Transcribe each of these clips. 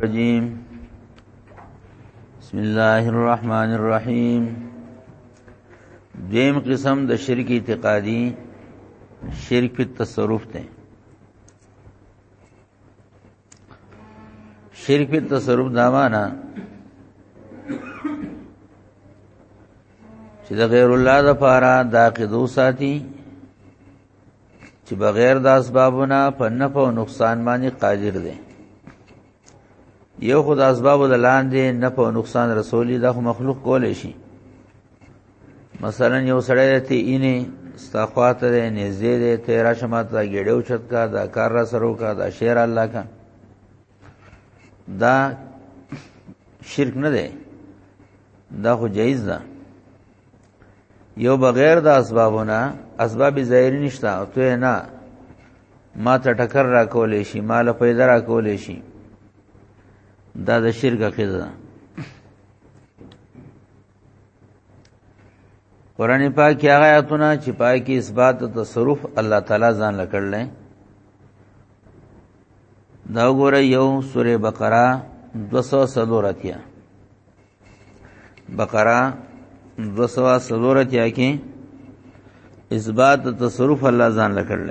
الرجيم بسم الله الرحمن الرحيم دیم قسم د شرک اعتقادي شرک په تصرف ته شرک په تصرف دا معنا چې د غیر الله د پاره د عقیدو ساتي چې بغیر د اسبابونه په نفع او نقصان باندې قادر دی یو خود اسباب د لاندې نفع او نقصان رسولي د مخلوق کولې شي مثلا یو سړی ته اینه استخواته دې نږدې دې 13 شمات دا ګډو چت کا دا کار را سرو کا دا شعر الله کا دا شرک نه دی دا خو جایز ده یو بغیر د اسبابونه اسباب ظاهری نشته او ته نه ما ته ټکر را کولې شي مال پیدا را کولې شي دا د شرک عقیده ده قران پاک کې هغه آیاتونه چې پای کې اثبات او تصرف الله تعالی ځان لکړل دا ګوره یو سوره بقره 200 اتیا بقره 200 اتیا کې اثبات او تصرف الله ځان لکړل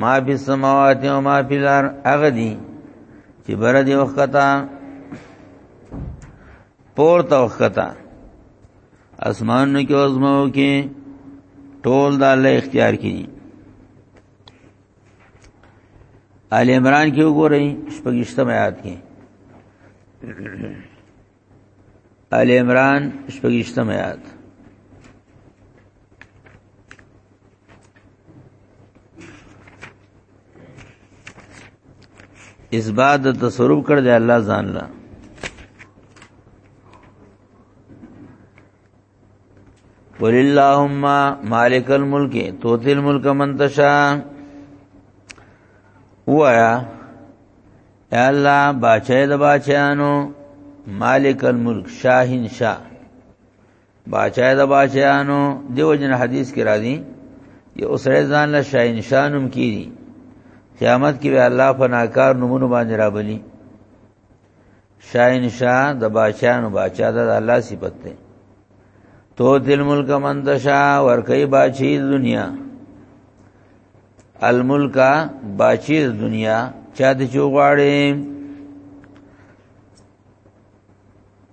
ما فی السماوات و ما فی الارض هغه دي چې بر دي وخته پور ته وخته اسمانونو کې وزمو کې ټول د الله اختیار کې آل عمران کې وګورئ شپږشتم آیات کې ال عمران شپږشتم آیات اثبات د تصرف کړ دی الله ځان له قل اللهم مالک الملک توتی الملک من تشا وایا یا الله باچه د باچانو مالک الملک شاهین شاه باچه د باچانو دیو جن حدیث کې راځي یو سره ځان له شاهین شانم کیږي قیامت کې به الله فناکار نمونه باندې رابلی شاین شاه د باچانو باچا د الله صفت ده تو دل ملک من دشا ور کوي باچی دنیا الملک باچی دنیا چا د چوغاړي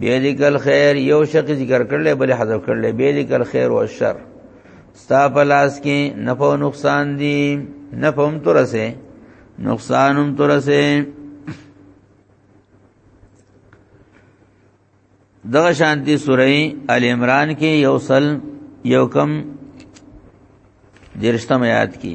به لیکل خیر یو شق ذکر کړل بل حذف کړل به لیکل خیر او شر ستا په لاس کې نفع او نقصان دي نفع هم ترسه نقصان هم ترسه دغه شانتی سوره ال عمران کې یو سل یو کم درشتم آیات کې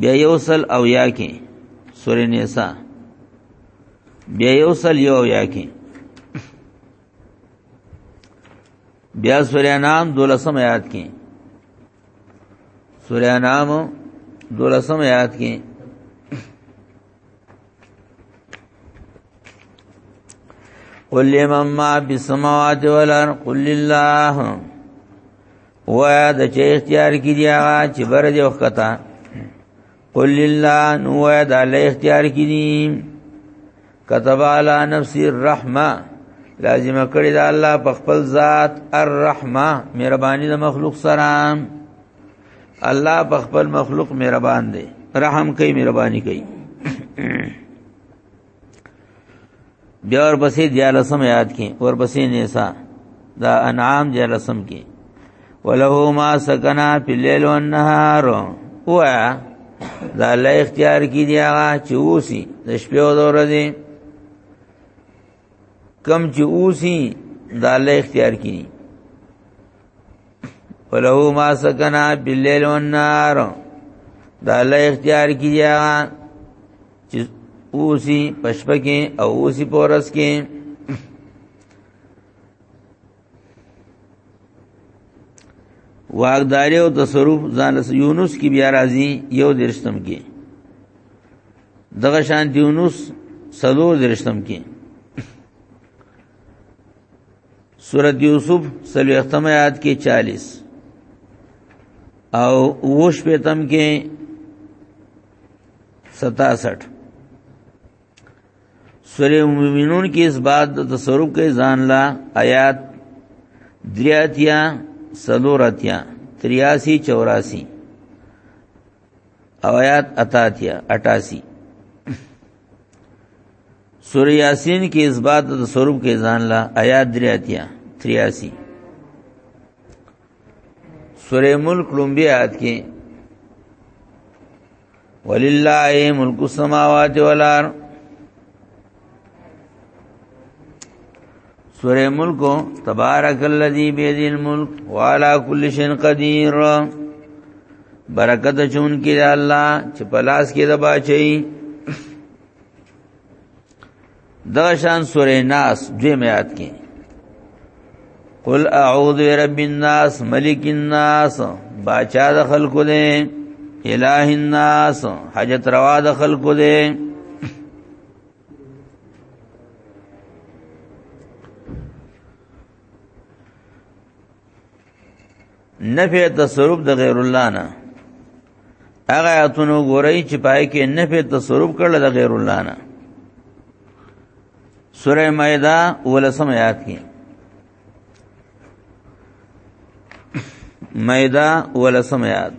بیا یو سل او یا کې سورې نساء بیا یو سل یو او یا کې بیا سورې انام دولسم آیات کې سورې انام دولسم آیات کې قل لمن ما بالسماوات والارض قل لله وایا د چې اختیار کړي هغه چې بر دې وخته قل لله نو وایا د الله اختیار کړي كتب على نفسي الرحمه لازم کړی دا الله په خپل ذات الرحمه مهرباني د مخلوق سره الله په خپل مخلوق مهربان دی رحم کوي مهرباني کوي بیا ورپسې دیالسم یاد کې ورپسې نساء دا انعام دیالسم کې وله ما سکنا فی الليل والنهار هو دا الله اختیار کی دی هغه چوسی د شپې او د ورځې کم چې اوسی دا الله اختیار کړي ولو ما سکنا بالليل والنهار دا الله اختیار کړي چې اوسی پشپکه او اوسی پورس کې واغداري او تصرف ځان یونس کی بیا راځي یو درشتم کې دغه شان یونس سلو درشتم کې سورۃ یوسف سلو ختم آیات کې 40 او وش په تم کې 67 سوره مومنون کې اثبات د تصرف کې ځان لا آیات دریاتیا سلورتیا 83 84 او آیات اتاتیا 88 سوره یاسین کې اثبات د تصرف کې ځان لا آیات دریاتیا 83 سوره ملک لومبی آیات کې ولله ملک السماوات والارض سوره ملک تبارک الذی بيد الملک وعلى كل شيء قدير برکت چون کې الله چې پلاس کې د باچي دغه شان سورې ناس دوی میات کې قل اعوذ برب الناس ملک الناس باچا د خلکو دې الہ الناس حاجت روا د خلکو دې نفع تصرف د غیر الله نه هغه آیاتونو ګورئ چې پای کې نفع تصرف کړل د غیر الله نه سوره مائده ولسم آیات کې مائده ولسم آیات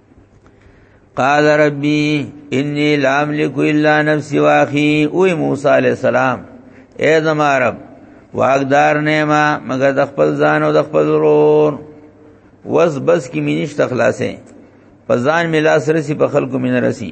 قال ربي اني لا املك الا نفسي واخي او موسی عليه السلام اے زما رب واغدار نه ما مگر د خپل ځان او د خپل ورور وس بس کی مینش تخلاصه په ځان ملا سره سي په خلکو مين رسي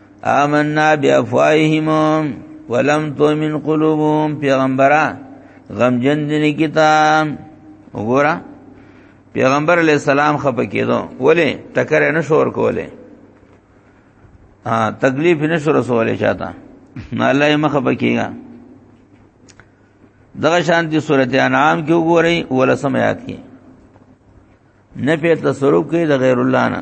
آمنا بیافواههم ولم تؤمن قلوبهم پیغمبره غم جن دین کتاب وګوره پیغمبر علی السلام خپه کېدو ولې ټکر نه شور کوله ا تکلیف نه شو رسوله چاته نه الله یې مخه پکېګا دغه شان دي سورته انعام کې وګورئ ولسم آیات کې نه په تصرف کې د غیر الله نه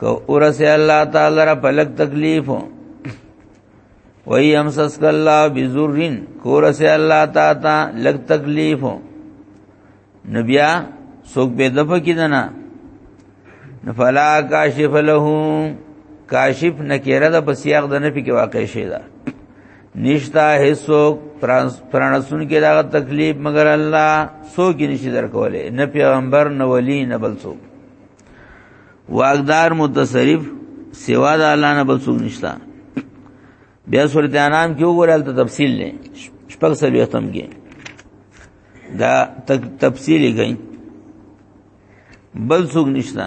کو ورسه الله تعالی را پلک تکلیف وای امسس کلا بزرین کورسه الله تعالی لک تکلیف نبیا سوک به دفه کیدنا فلا کاشف له کاشف نکره د پسیاق د نفی کې واقع شي دا نشتا هیڅو پرانسون کې دا تکلیف مگر الله سو کې نشي درکولې نه پیغمبر نه ولی نه بل څوک واقدار متصرف سوا د الله نه بل څوک نشتا بیا سورته انام کې وګورل ته تفصیل نه شپږ سره ختم کې دا تفصیل یې بل څوک نشتا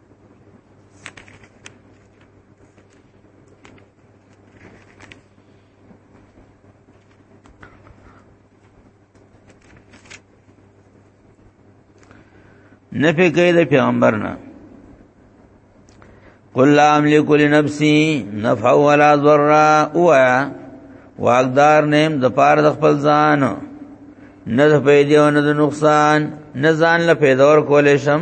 نه پی کوي د پیغمبر نه قل لا املک لنفسي نفع ولا ضر او واقدار نیم د پار د خپل ځان نه د پیدا او نه د نقصان نه ځان له پیدا ور کولې شم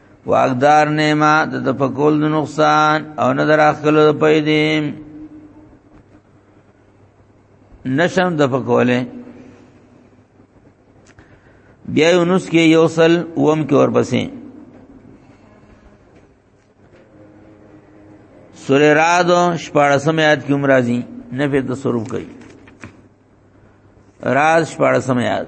واقدار نیما د تفکول د نقصان او نه دراخلو د پیدې نشم د فکوله بیا یونس کې یو سل وم کې ورپسې سورې راد شپاړسم یاد کې عمر راځي نه په تصرف کوي راز شپاړسم یاد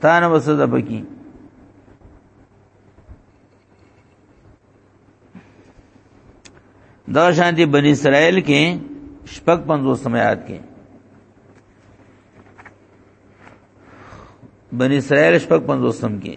تا نه وسه د پکی دا شانتی بنی اسرائیل کې شپږ پنځو سمات کې بنی اسرائیل شپږ پنځو سم کې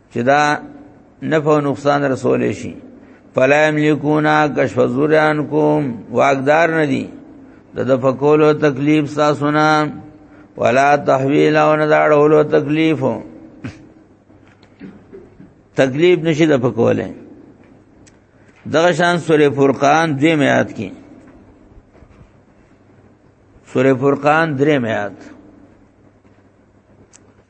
چې دا نفع او نقصان رسول شي فلا یملکونا کشف ذرانکم واقدار ندی د دفقولو تکلیف تاسو نه ولا تحویل او نه داړولو تکلیف تکلیف نشي د پکوله دغه شان سورې فرقان دې میات کې سورې فرقان درې میات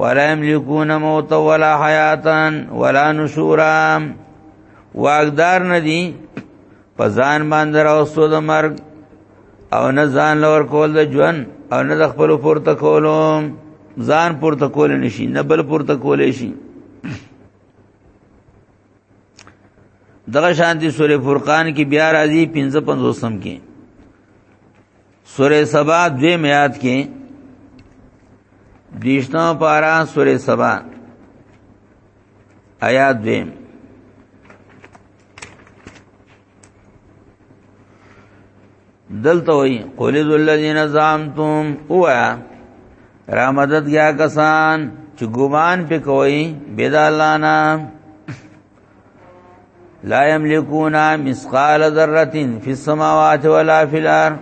ولا یملکون موت ولا حیاتا ولا نشورا واغدار ندی په ځان باندې راوستو د مرګ او نه ځان لور کول د ژوند او نه د خپل پورته کولو ځان پورته کول نشي نه بل پورته کول شي دغه شانتی سورې فرقان کې بیا راځي 55 کې سوره سبا دوی میات کې دیشتو پارا سوره سبا آیات دوی دلته وی قول الذین زعمتم اوا را مدد گیا کسان چې ګمان په کوي بيد الله نه لا یملکون مسقال ذره فی السماوات ولا فی الارض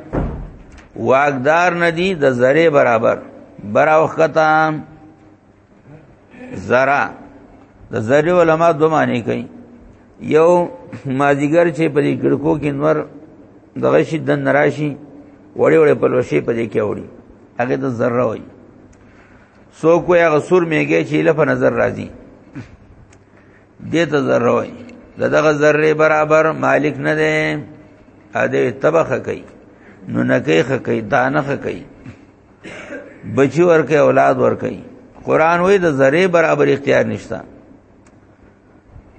واقدار ندی د ذره برابر برا وختا ذرا د ذره علما دو معنی کوي یو مازیګر چې په دې ګړکو کې نور دغه شي د نراشي وړي وړي په لوشي په دې کې وړي هغه د ذره وي سو کوی غسور میږي چې لفه نظر راځي دې ته ذره وای دغه ذره برابر مالک نه دی ا دې تبخه کوي نو نکه خکې دانه خکې بچی ورکه اولاد ورکه قران وې د ذره برابر اختیار نشتا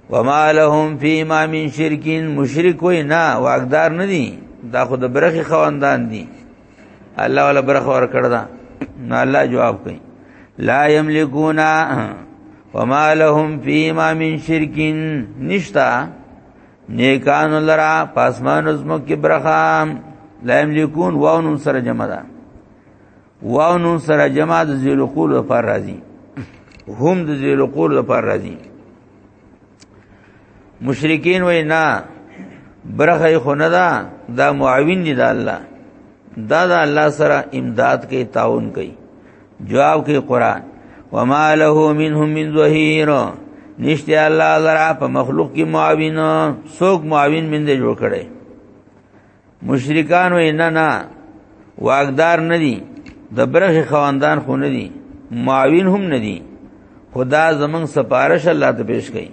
وما لهم فيما من شركين مشرک وې نه واقدار نه دي دا خود برخي خواندان دي الله ولا برخه ور کړ دا نو الله جواب کوي لا یملکون وما لهم فيما من شرك نشتا نیکان لرا پاسمان زمو کی برخه لا یملکون واو نون سره جمع ده واو نون سره جمع د ذل قول لپاره راځي هم د ذل قول لپاره راځي مشرکین وای نه برخه خو نه دا دا معاون دی دا الله دا دا الله سره امداد کوي تعاون کوي جواب کوي قران وما له منهم من ظهير نشته الله لرا په مخلوق کې معاون څوک معاون من دې جوړ کړي مشرکان وې نه نه واغدار نه دي د برخه خواندان خو نه دي معاون هم نه دي خدا زمنګ سپارش الله ته پیش کړي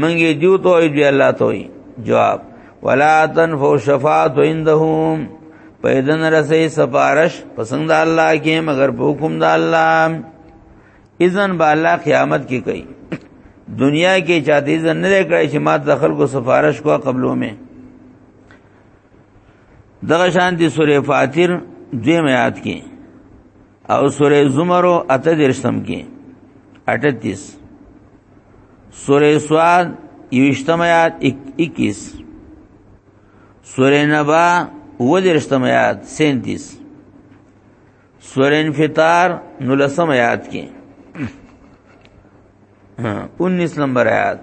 منګي دیو ته وي دی الله ته وي جواب ولا تنفو شفاعت عندهم پیدن رسې سپارش پسند الله کې مگر حکم د الله اذن با الله قیامت کې کوي دنیا کې چاته اذن نه کړی چې ما دخل کو سفارش کو قبلو مې دغه شان دي سورې فاتیر دوی میات کې او سورې زمر او اته درشتم کې 38 سورې سواد یوشتم آیات 21 سورې نبا و درشتم آیات 37 سورې انفطار نلسم آیات کې 19 نمبر آیات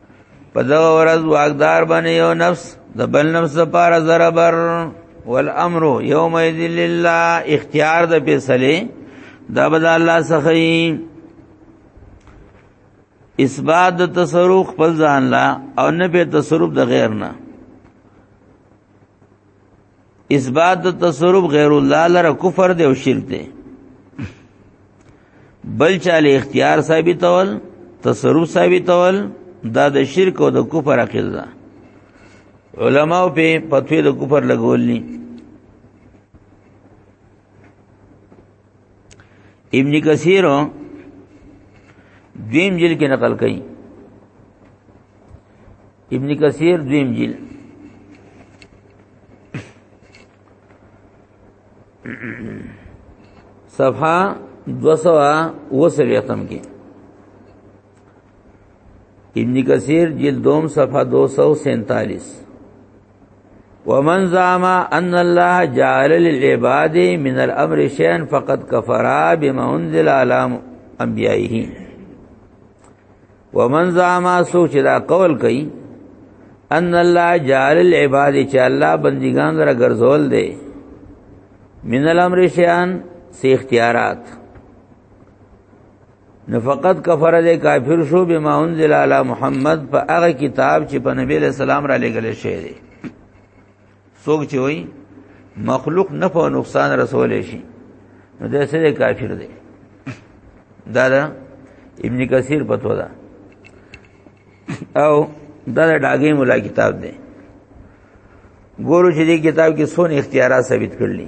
په دغه ورځ واقدار باندې یو نفس د بل نفس لپاره ضربر والامر یوم یذل لله اختیار د فیصله د بد الله څخه اثبات د تصرف خپل ځان لا او نه به تصرف د غیر نه اثبات د تصرف غیر الله لره کفر دی او شرک دی بل چاله اختیار ثابتول تصرف ثابتول دا د شرک او د کفر عقل ده علماء په فتوی د کفر لګولني ابن کثیر دویم جل کې نقل کړي ابن کثیر دویم جل صفحه 228 کې ابن کثیر جلد دوم صفحه 247 ومن زعم ان الله جعل للعباد من الامر شيئا فقد كفر بما انزل على انبيائه ومن زعم سوچ دا قول کوي ان الله جعل العباد چې الله بندگان را ګرځول دي من الامر شيئا سي اختیارات نو فقط کفر دې کافر شو بما انزل علی محمد په هغه کتاب چې په نبی له سلام را لګل شوی دی څوک چې وای مخلوق نه په نقصان رسول شي نو دې سره کافر دی دا دا ابن کثیر پتو دا او دا دا داګه مولا کتاب دی ګورو چې دې کتاب کې څونه اختیارات ثابت کړلې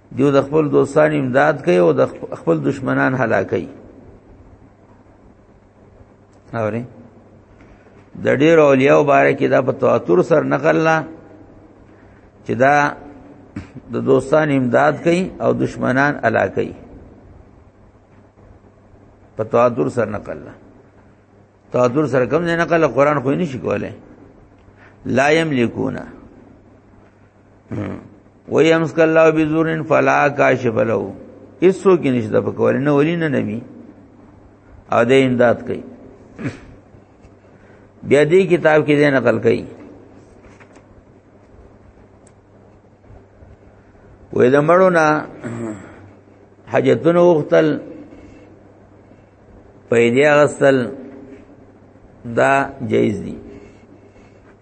دیو د خپل دوستان امداد کوي او د خپل دشمنان هلاکوي اوري د ډېر اولیاء مبارک دا په تواتر سر نقل لا چې دا د دوستان امداد کوي او دشمنان هلاکوي په تواتر سر نقل لا تواتر سر کوم نه نقل قرآن خو نه شي کولای لا یملکونه و يمسك الله بذور فلا كاشف له اسو کې نشته په کول نه ولي نه نبي او د امداد کوي بیا دې کتاب کې دې نقل کوي وې د مړو نه حاجتونو وختل پیدا غسل دا جایز دي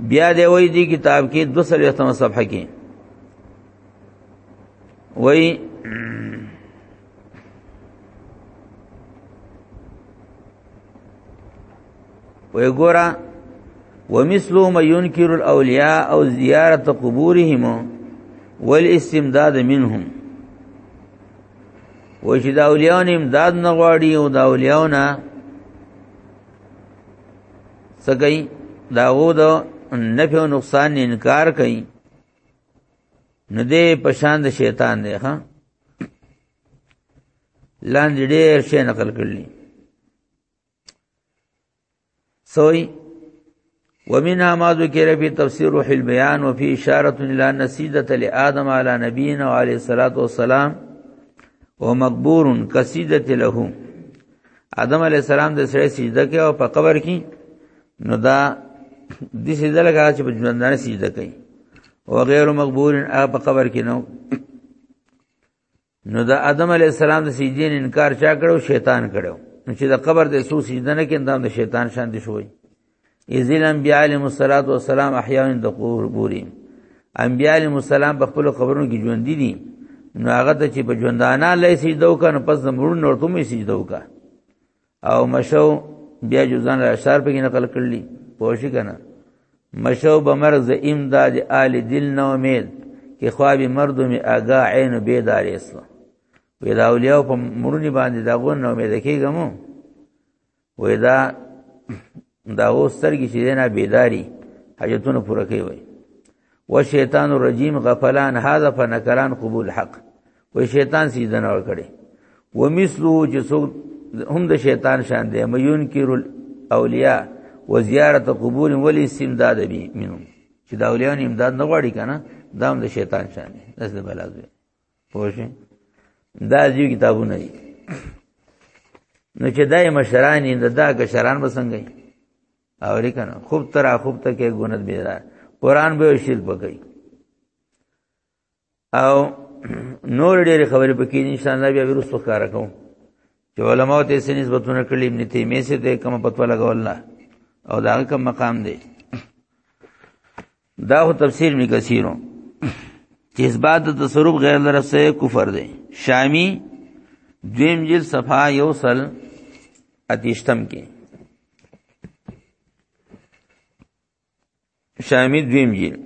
بیا دی وای دی کتاب کې 200 صفحه کې وای وای ګورا ومثلو ما ينكر الاولیاء او زیارت قبورهم والاستمداد منهم وای چې دا اولیاء امداد نه غواړي او دا اولیاء نه سګي داغو د نفع او نقصان انکار کوي نو دې پشان د شیطان دی ها لاندې ډېر شی نقل کړلی سوئی ومنها ما ذکر في تفسير روح البيان وفي إشارة إلى نسيدة لآدم على نبينا عليه الصلاة والسلام ومقبور كسيدة له آدم عليه السلام د سره سجده کې او په قبر کې نو دا د سجده لګا چې په ژوندانه سجده کوي او غیر مقبور په قبر کې نو نو د آدم علی السلام د سجدې انکار چا کړو شیطان کړو نو چې د قبر د سو سجده نه کیندم د شیطان شان دي شوی ازل انبیاء علیهم الصلاۃ والسلام احیاء د قبورهم انبیاء علیهم السلام په خپل قبرونو کې ژوند دي نو هغه ته چې په ژوندانه لای سجده وکړ نو پس د مرون نورته مې سجده وکړ او مشو بیا جزان را اشار په نقل کړلی پوښی کنه مشو بمر ز امداد آل دل نو امید کې خواب مرد می اگا عین بیدار اسلام وې دا اولیاء په مرونی باندې دا غو نو امید کېږم وې دا دا و سترګې چې نه بیداری حاجتونه پوره کوي وي و شیطان الرجیم غفلان هذا فنکران قبول حق و شیطان سیدن اور کړي و مثلو چې څوک هم د شیطان شان دی میون کیر الاولیاء و زیارت قبول ولی استمداد بی منهم چې دا اولیان امداد نه غواړي کنه دا هم د شیطان شان دی داس د بلازوی پوه شئ دا ځي کتابونه دي نو چې دای مشران یې دا کشران بسنګي او لیکنه خوب تر خوب ته کې ګونت بیرا قران به شرک وکړي او نور ډېر خبرې پکې ان شاء الله بیا ورسره کار کوم چې علماء ته سې نسبتونه کړې ابن تیمیه سي ته کوم پتو لګول نه او دا کوم مقام دی دا خو تفسیر می کثیرو چې اثبات د تصرف غیر لره سه کفر دی شامی دویم جل صفا یو سل اتیشتم کې شامی دویم جل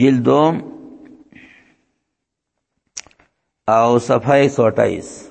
جلدوم او صفحه 128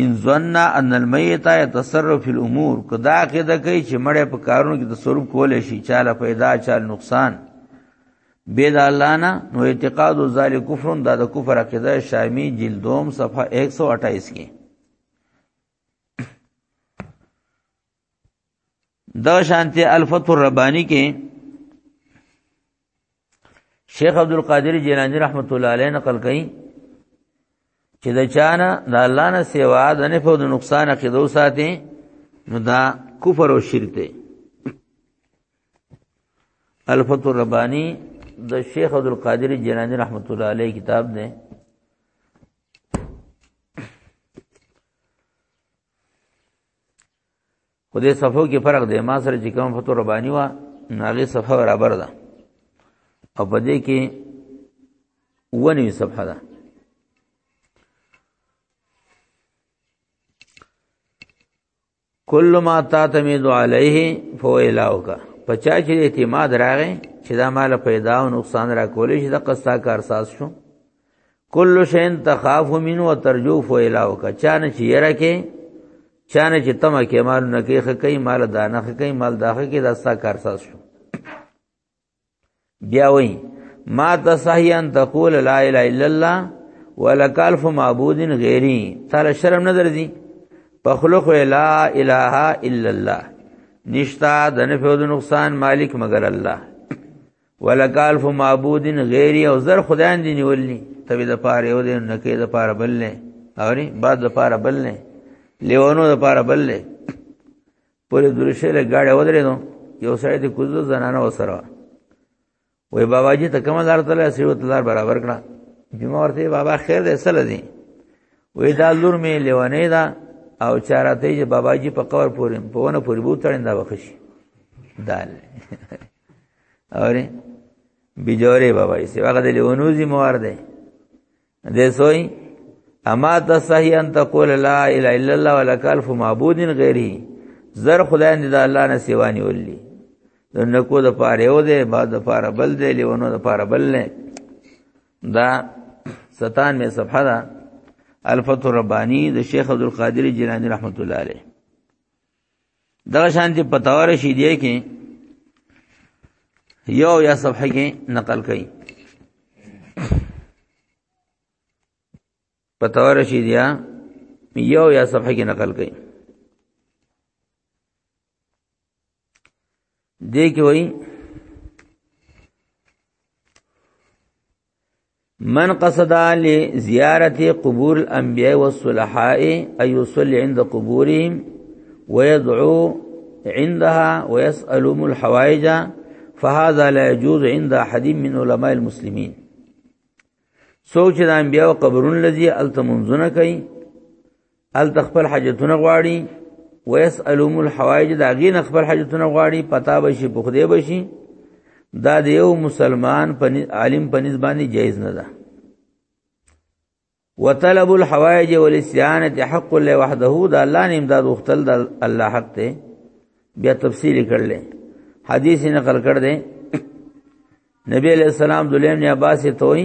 ان ظن ان المیت يتصرف في الامور کدا کده کوي چې مړې په کارونو کې تصرف کولای شي چاله پیدا چال نقصان به د الله نه نو اعتقاد ذالک کفر دا د کفر عقیده شامی جلدوم صفحه 128 کې دا شانته الفتح الربانی کې شیخ عبد القادر جیلانی رحمت الله علیه نقل کړي چې د چانه د الله نه سیوا د نه په نقصان عقیده ساتي نو دا کفر او شرک دی الفتح الربانی د شیخ عبد القادر جیلانی رحمت الله علیه کتاب دی خو دې صفو کې فرق دی ما سره چې کوم فتو ربانی وا ناغه صفه برابر ده او په دې کې ونی صفه ده کل ما تعتمد علیه فو الهک پچا چې اعتماد راغې چې دا مال پیدا او نقصان را کولې چې د قصا کار ساز شو کل شین تخاف من و ترجو فویلاو کا چانه چې یره کې چانه چې تم کې مال نه کې خکې مال دانه خکې مال داخه کې داستا کار ساز شو بیا وای ما تصحیان تقول لا اله الا الله ولک الف معبود غیری تعالی شرم نه درځي په خلق لا اله الا الله نشتا د نفع او د نقصان مالک مگر الله ولکال فو معبودین غیری او زر خدایان دی نیولنی تبی د پاره یو دین نکې د پاره بل نه اوري بعد د پاره بل نه لیونو د پاره بل نه پورې درشه له گاډه ودرې نو یو سړی د کوزو زنانه وسره وای بابا جی ته کومه لار تله سیوت لار برابر کړه جمعه ورته بابا خیر دې سره دی وې دا لور مې لیوانې دا او چارته چې بابا جی په قبر پورې په ونه پورې بوتړین دا وخشي دال اوره بجوره بابا یې سیوا غدې لونوزي موار دی دې سوئی اما تصحی ان تقول لا اله الا الله ولک الف معبود غیره زر خدای دې د الله نه سیوا نیولې د نکو د پاره یو دی بعد د پاره بل دی لیونو د پاره بل نه دا ستان می صفحه ده الفتح الربانی د شیخ عبد القادر جیلانی رحمت الله علیه دغه شانتي په تور شي دی کې یو یا صفحه کې نقل کړي په تور شي دی یو یا صفحه کې نقل کړي دې کې وایي من قصد لزياره قبور الانبياء والصلحاء اي يصلي عند قبورهم ويدعو عندها ويسالهم الحوائج فهذا لا يجوز عند احد من علماء المسلمين سوچ د انبياء قبرون لذي التمنزنه کوي ال تخپل حاجتونه غواړي ويسالهم الحوائج دا غین خپل حاجتونه غواړي پتا بشي په خوده بشي دا د یو مسلمان په عالم په نسبانه جایز نه ده وطلب الحوائج والاستعانه حق الله وحده دا الله نه امداد وختل دا الله حق ته بیا تفصیل کړل حدیث نقل کړ دې نبی علیہ السلام دلیم نے عباس ته وی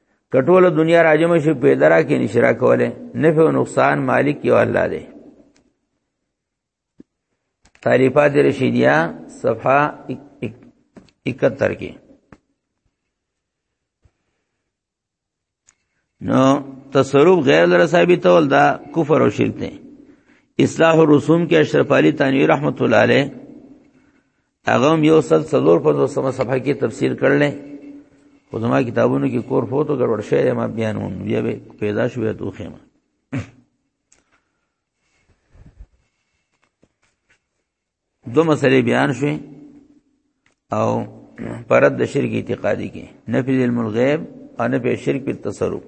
کټوله دنیا راجم شي په درا کې نشرا کوله نفع او نقصان مالک یو الله دی تعریفات رشیدیه صفحه 71 کې نو تصرف غیر لره ثابت ول دا کفر او شرک دی اصلاح الرسوم کې اشرف علی تنویر رحمت الله علیه هغه هم یو سل څلور په دوه سمه صفحه کې تفسیر کړل خو زما کتابونو کې کور فوتو ګډوډ شوی ما بیان وم بیا به پیدا شوې ته خېمه دو مسلې بیان شوې او پرد د شرک اعتقادي کې نفي علم الغیب او نفي شرک په تصرف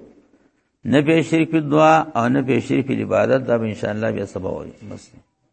نفي شرک په دعا او نفي شرک په عبادت دا به ان شاء الله بیا سبا وایي بس